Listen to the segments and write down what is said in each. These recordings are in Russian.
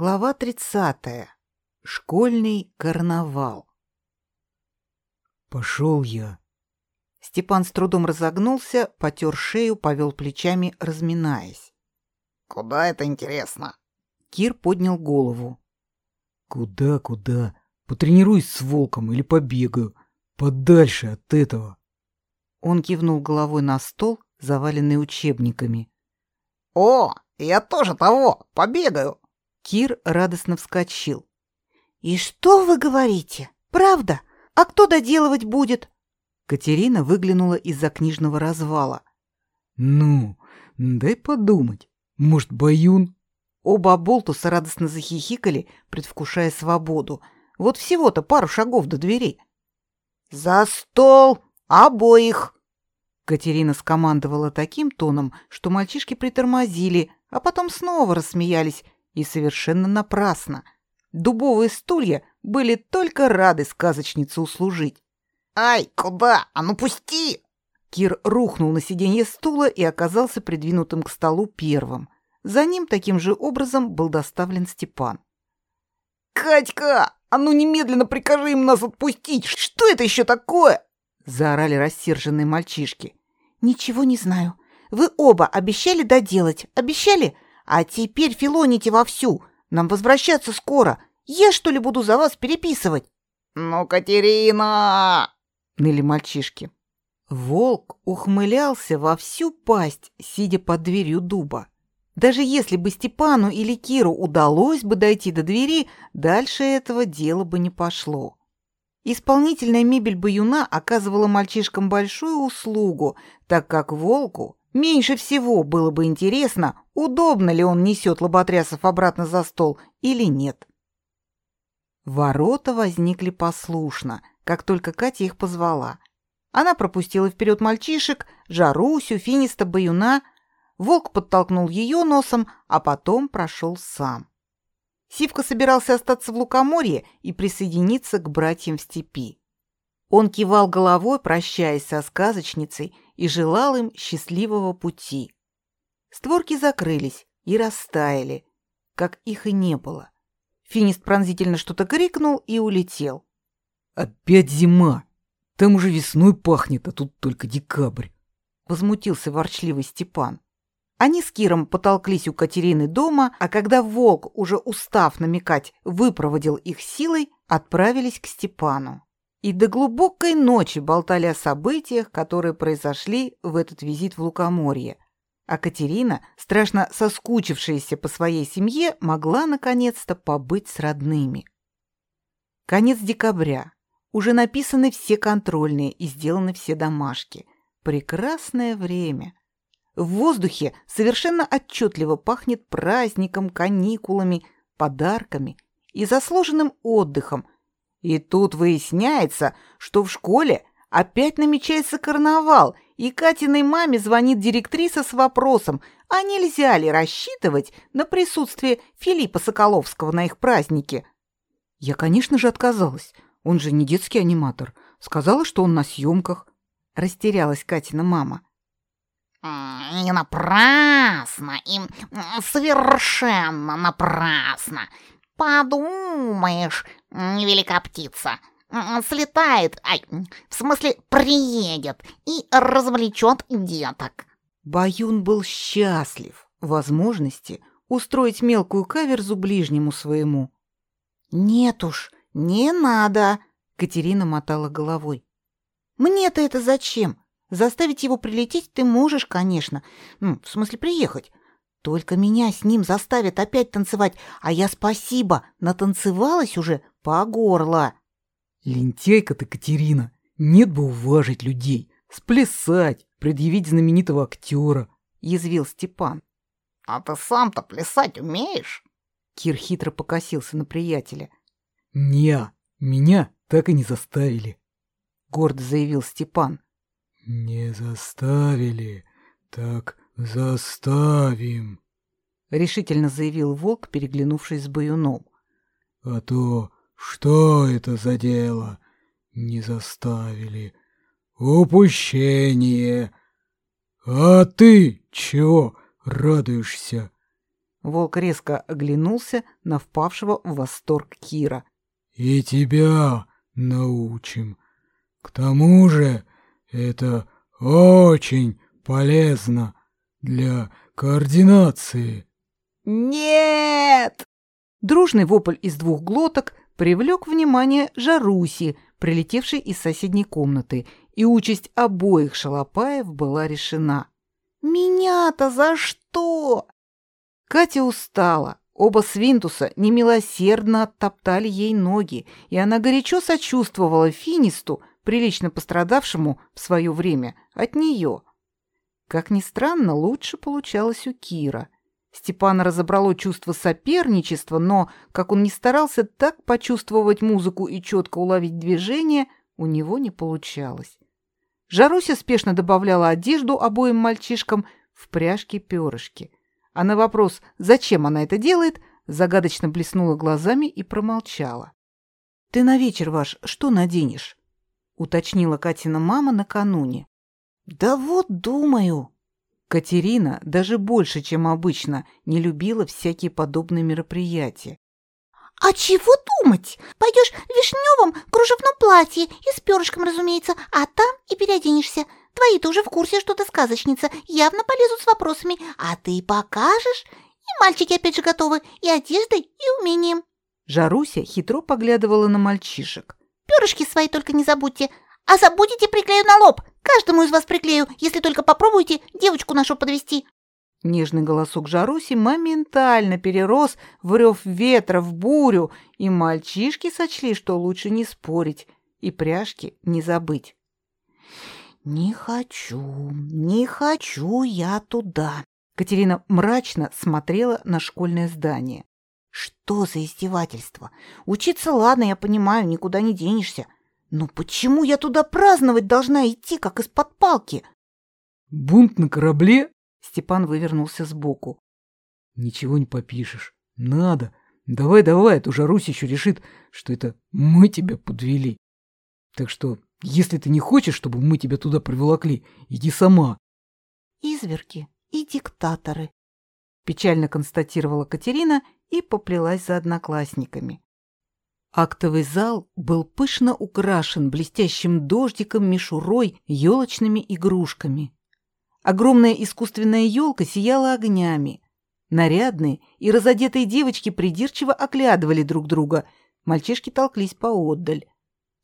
Глава 30. Школьный карнавал. Пошел я. Степан с трудом разогнулся, потер шею, повел плечами, разминаясь. Куда это интересно? Кир поднял голову. Куда, куда? Потренируюсь с волком или побегаю. Подальше от этого. Он кивнул головой на стол, заваленный учебниками. О, я тоже того, побегаю. Кир радостно вскочил. «И что вы говорите? Правда? А кто доделывать будет?» Катерина выглянула из-за книжного развала. «Ну, дай подумать. Может, Баюн?» Оба болтуса радостно захихикали, предвкушая свободу. Вот всего-то пару шагов до дверей. «За стол! Обоих!» Катерина скомандовала таким тоном, что мальчишки притормозили, а потом снова рассмеялись и совершенно напрасно. Дубовые стулья были только рады сказочнице услужить. «Ай, куда? А ну пусти!» Кир рухнул на сиденье стула и оказался придвинутым к столу первым. За ним таким же образом был доставлен Степан. «Катька, а ну немедленно прикажи им нас отпустить! Что это еще такое?» Заорали рассерженные мальчишки. «Ничего не знаю. Вы оба обещали доделать. Обещали? А теперь филоните вовсю. Нам возвращаться скоро. Я, что ли, буду за вас переписывать?» «Ну, Катерина!» — ныли мальчишки. Волк ухмылялся во всю пасть, сидя под дверью дуба. Даже если бы Степану или Киру удалось бы дойти до двери, дальше этого дела бы не пошло. Исполнительная мебель баюна оказывала мальчишкам большую услугу, так как волку Меньше всего было бы интересно, удобно ли он несет лоботрясов обратно за стол или нет. Ворота возникли послушно, как только Катя их позвала. Она пропустила вперед мальчишек, Жарусю, Финиста, Баюна. Волк подтолкнул ее носом, а потом прошел сам. Сивка собирался остаться в Лукоморье и присоединиться к братьям в степи. Он кивал головой, прощаясь со сказочницей, и желал им счастливого пути. Створки закрылись и растаяли, как их и не было. Финист пронзительно что-то крикнул и улетел. «Опять зима! Там уже весной пахнет, а тут только декабрь!» Возмутился ворчливый Степан. Они с Киром потолклись у Катерины дома, а когда волк, уже устав намекать, выпроводил их силой, отправились к Степану и до глубокой ночи болтали о событиях, которые произошли в этот визит в Лукоморье. А Катерина, страшно соскучившаяся по своей семье, могла наконец-то побыть с родными. Конец декабря. Уже написаны все контрольные и сделаны все домашки. Прекрасное время. В воздухе совершенно отчетливо пахнет праздником, каникулами, подарками и заслуженным отдыхом – и тут выясняется, что в школе опять намечается карнавал, и Катиной маме звонит директриса с вопросом, а нельзя ли рассчитывать на присутствие Филиппа Соколовского на их празднике. Я, конечно же, отказалась. Он же не детский аниматор. Сказала, что он на съемках. Растерялась Катина мама. «Не напрасно, им совершенно напрасно. Подумаешь, невелика птица. Слетает, ай, в смысле приедет и развлечет деток. Баюн был счастлив возможности устроить мелкую каверзу ближнему своему. «Нет уж, не надо!» — Катерина мотала головой. «Мне-то это зачем? Заставить его прилететь ты можешь, конечно. Ну, в смысле, приехать. Только меня с ним заставят опять танцевать, а я спасибо, натанцевалась уже по горло. Лентяйка ты, Катерина, нет бы уважить людей, сплясать, предъявить знаменитого актера, язвил Степан. А ты сам-то плясать умеешь? Кир хитро покосился на приятеля. Не, меня так и не заставили, гордо заявил Степан. Не заставили, так «Заставим», — решительно заявил волк, переглянувшись с баюном. «А то что это за дело? Не заставили. Упущение. А ты чего радуешься? Волк резко оглянулся на впавшего в восторг Кира. «И тебя научим. К тому же это очень полезно для координации». «Нет!» Дружный вопль из двух глоток привлек внимание Жаруси, прилетевшей из соседней комнаты, и участь обоих шалопаев была решена. «Меня-то за что?» Катя устала. Оба свинтуса немилосердно оттоптали ей ноги, и она горячо сочувствовала Финисту, прилично пострадавшему в свое время, от нее. Как ни странно, лучше получалось у Кира. Степана разобрало чувство соперничества, но, как он ни старался так почувствовать музыку и четко уловить движение, у него не получалось. Жаруся спешно добавляла одежду обоим мальчишкам в пряжки-перышки. А на вопрос, зачем она это делает, загадочно блеснула глазами и промолчала. «Ты на вечер ваш что наденешь?» — уточнила Катина мама накануне. «Да вот думаю». Катерина даже больше, чем обычно, не любила всякие подобные мероприятия. «А чего думать? Пойдешь в вишневом кружевном платье и с перышком, разумеется, а там и переоденешься. Твои-то уже в курсе, что ты сказочница, явно полезут с вопросами, а ты покажешь. И мальчики опять же готовы, и одеждой, и умением». Жаруся хитро поглядывала на мальчишек. «Перышки свои только не забудьте, а забудете, приклею на лоб. Каждому из вас приклею, если только попробуете девочку нашу подвести. Нежный голосок Жаруси моментально перерос в рев ветра, в бурю, и мальчишки сочли, что лучше не спорить и пряжки не забыть. «Не хочу, не хочу я туда!» Катерина мрачно смотрела на школьное здание. «Что за издевательство? Учиться, ладно, я понимаю, никуда не денешься. Но почему я туда праздновать должна идти, как из-под палки?» «Бунт на корабле?» Степан вывернулся сбоку. «Ничего не попишешь. Надо. Давай-давай, а то Жарусь еще решит, что это мы тебя подвели. Так что, если ты не хочешь, чтобы мы тебя туда приволокли, иди сама». «Изверги и диктаторы», — печально констатировала Катерина и поплелась за одноклассниками. Актовый зал был пышно украшен блестящим дождиком, мишурой, елочными игрушками. Огромная искусственная елка сияла огнями. Нарядные и разодетые девочки придирчиво оглядывали друг друга. Мальчишки толклись поотдаль.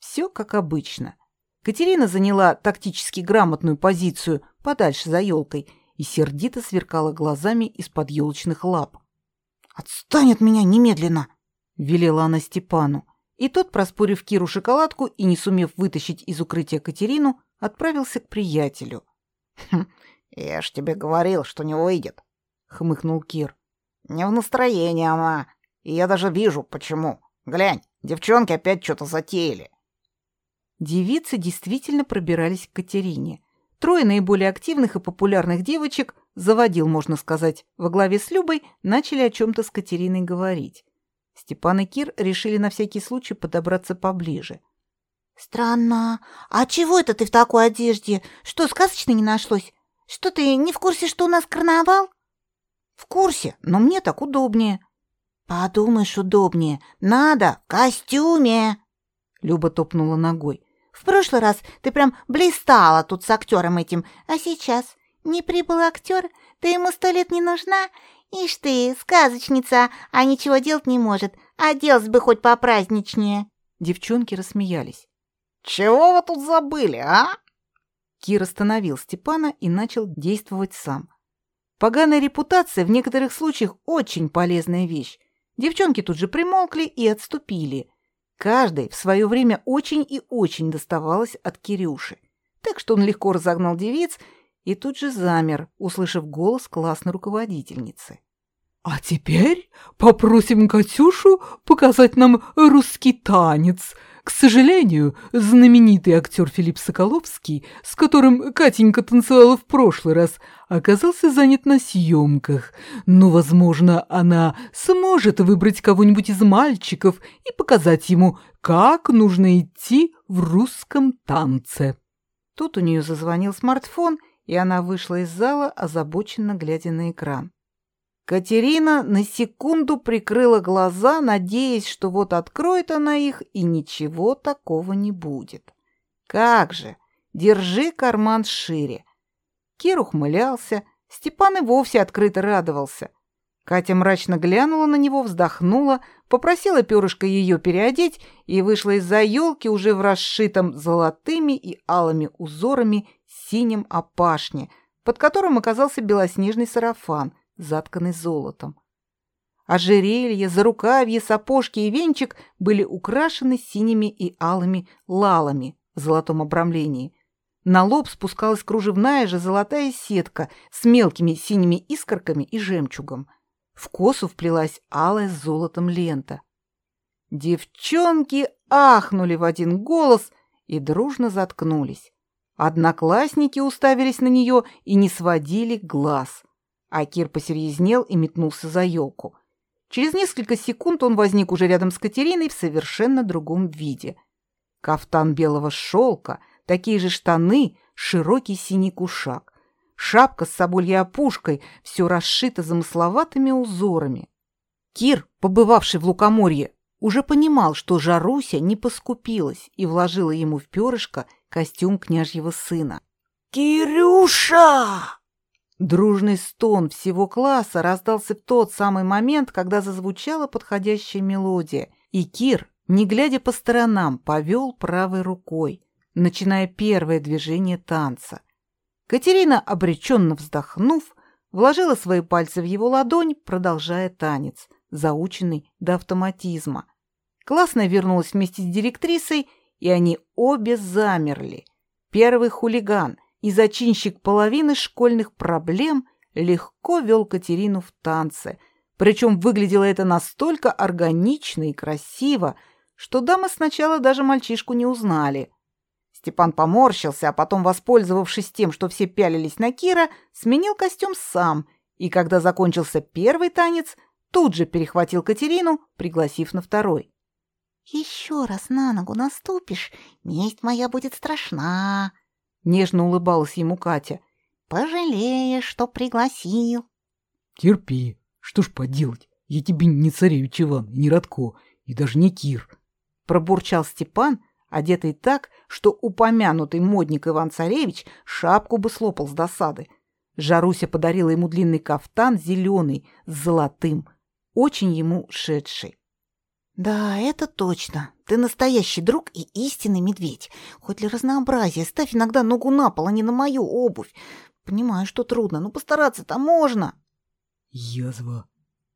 Все как обычно. Катерина заняла тактически грамотную позицию подальше за елкой и сердито сверкала глазами из-под елочных лап. «Отстань от меня немедленно!» — велела она Степану. И тот, проспорив Киру шоколадку и не сумев вытащить из укрытия Катерину, отправился к приятелю. «Хм, «Я ж тебе говорил, что не выйдет», — хмыкнул Кир. «Не в настроении она. И я даже вижу, почему. Глянь, девчонки опять что-то затеяли». Девицы действительно пробирались к Катерине. Трое наиболее активных и популярных девочек, заводил, можно сказать, во главе с Любой, начали о чем-то с Катериной говорить. Степан и Кир решили на всякий случай подобраться поближе. «Странно. А чего это ты в такой одежде? Что, сказочно не нашлось? Что ты не в курсе, что у нас карнавал? В курсе, но мне так удобнее. Подумаешь, удобнее. Надо в костюме. Люба топнула ногой. В прошлый раз ты прям блистала тут с актером этим, а сейчас не прибыл актер, ты ему сто лет не нужна. Ишь ты, сказочница, а ничего делать не может. Оделась бы хоть попраздничнее. Девчонки рассмеялись. Чего вы тут забыли, а? Кир остановил Степана и начал действовать сам. Поганая репутация в некоторых случаях очень полезная вещь. Девчонки тут же примолкли и отступили. Каждой в свое время очень и очень доставалось от Кирюши. Так что он легко разогнал девиц и тут же замер, услышав голос классной руководительницы. «А теперь попросим Катюшу показать нам русский танец», к сожалению, знаменитый актер Филипп Соколовский, с которым Катенька танцевала в прошлый раз, оказался занят на съемках. Но, возможно, она сможет выбрать кого-нибудь из мальчиков и показать ему, как нужно идти в русском танце. Тут у нее зазвонил смартфон, и она вышла из зала, озабоченно глядя на экран. Катерина на секунду прикрыла глаза, надеясь, что вот откроет она их, и ничего такого не будет. Как же! Держи карман шире. Кир ухмылялся, Степан и вовсе открыто радовался. Катя мрачно глянула на него, вздохнула, попросила перышко ее переодеть и вышла из-за елки уже в расшитом золотыми и алыми узорами синем опашне, под которым оказался белоснежный сарафан, затканный золотом. Ожерелье, зарукавье, сапожки и венчик были украшены синими и алыми лалами в золотом обрамлении. На лоб спускалась кружевная же золотая сетка с мелкими синими искорками и жемчугом. В косу вплелась алая с золотом лента. Девчонки ахнули в один голос и дружно заткнулись. Одноклассники уставились на нее и не сводили глаз. А Кир посерьезнел и метнулся за елку. Через несколько секунд он возник уже рядом с Катериной в совершенно другом виде. Кафтан белого шелка, такие же штаны, широкий синий кушак. Шапка с собольей опушкой, все расшито замысловатыми узорами. Кир, побывавший в Лукоморье, уже понимал, что Жаруся не поскупилась и вложила ему в перышко костюм княжьего сына. «Кирюша!» Дружный стон всего класса раздался в тот самый момент, когда зазвучала подходящая мелодия, и Кир, не глядя по сторонам, повел правой рукой, начиная первое движение танца. Катерина, обреченно вздохнув, вложила свои пальцы в его ладонь, продолжая танец, заученный до автоматизма. Классная вернулась вместе с директрисой, и они обе замерли. Первый хулиган и зачинщик половины школьных проблем легко вел Катерину в танце, причем выглядело это настолько органично и красиво, что дамы сначала даже мальчишку не узнали. Степан поморщился, а потом, воспользовавшись тем, что все пялились на Кира, сменил костюм сам, и когда закончился первый танец, тут же перехватил Катерину, пригласив на второй. «Еще раз на ногу наступишь, месть моя будет страшна», — нежно улыбалась ему Катя. «Пожалеешь, что пригласил». «Терпи, что ж поделать, я тебе не царевич Иван, не Радко, и даже не Кир», — пробурчал Степан, — одетый так, что упомянутый модник Иван-Царевич шапку бы слопал с досады. Жаруся подарила ему длинный кафтан зеленый с золотым, очень ему шедший. «Да, это точно. Ты настоящий друг и истинный медведь. Хоть для разнообразия ставь иногда ногу на пол, а не на мою обувь. Понимаю, что трудно, но постараться-то можно». «Язва».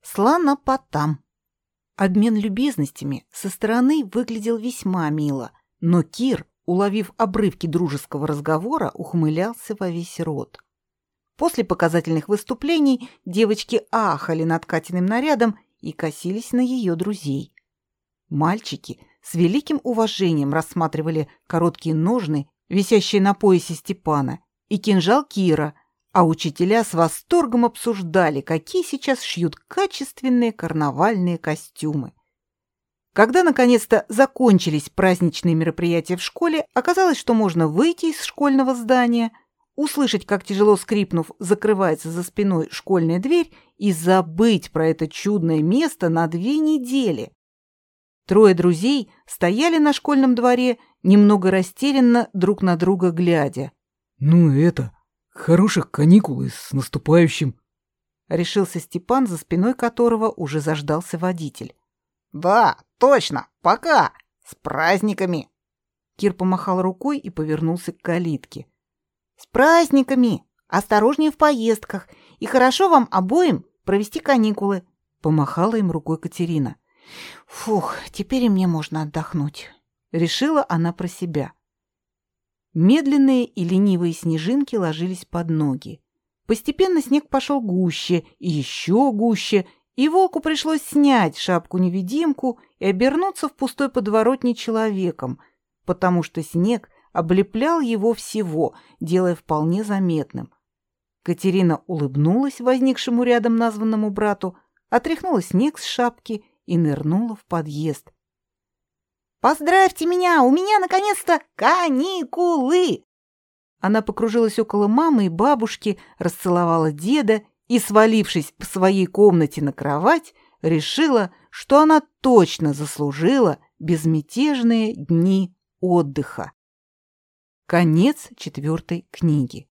«Слонопотам». Обмен любезностями со стороны выглядел весьма мило, но Кир, уловив обрывки дружеского разговора, ухмылялся во весь рот. После показательных выступлений девочки ахали над Катиным нарядом и косились на ее друзей. Мальчики с великим уважением рассматривали короткие ножны, висящие на поясе Степана, и кинжал Кира, а учителя с восторгом обсуждали, какие сейчас шьют качественные карнавальные костюмы. Когда наконец-то закончились праздничные мероприятия в школе, оказалось, что можно выйти из школьного здания, услышать, как тяжело скрипнув, закрывается за спиной школьная дверь и забыть про это чудное место на две недели. Трое друзей стояли на школьном дворе, немного растерянно друг на друга глядя. «Ну это, хороших каникул и с наступающим!» Решился Степан, за спиной которого уже заждался водитель. «Да, точно, пока! С праздниками!» Кир помахал рукой и повернулся к калитке. «С праздниками! Осторожнее в поездках! И хорошо вам обоим провести каникулы!» Помахала им рукой Катерина. «Фух, теперь и мне можно отдохнуть!» Решила она про себя. Медленные и ленивые снежинки ложились под ноги. Постепенно снег пошел гуще и еще гуще, и волку пришлось снять шапку-невидимку и обернуться в пустой подворотне человеком, потому что снег облеплял его всего, делая вполне заметным. Катерина улыбнулась возникшему рядом названному брату, отряхнула снег с шапки и нырнула в подъезд. «Поздравьте меня! У меня, наконец-то, каникулы!» Она покружилась около мамы и бабушки, расцеловала деда и, свалившись в своей комнате на кровать, решила, что она точно заслужила безмятежные дни отдыха. Конец четвертой книги.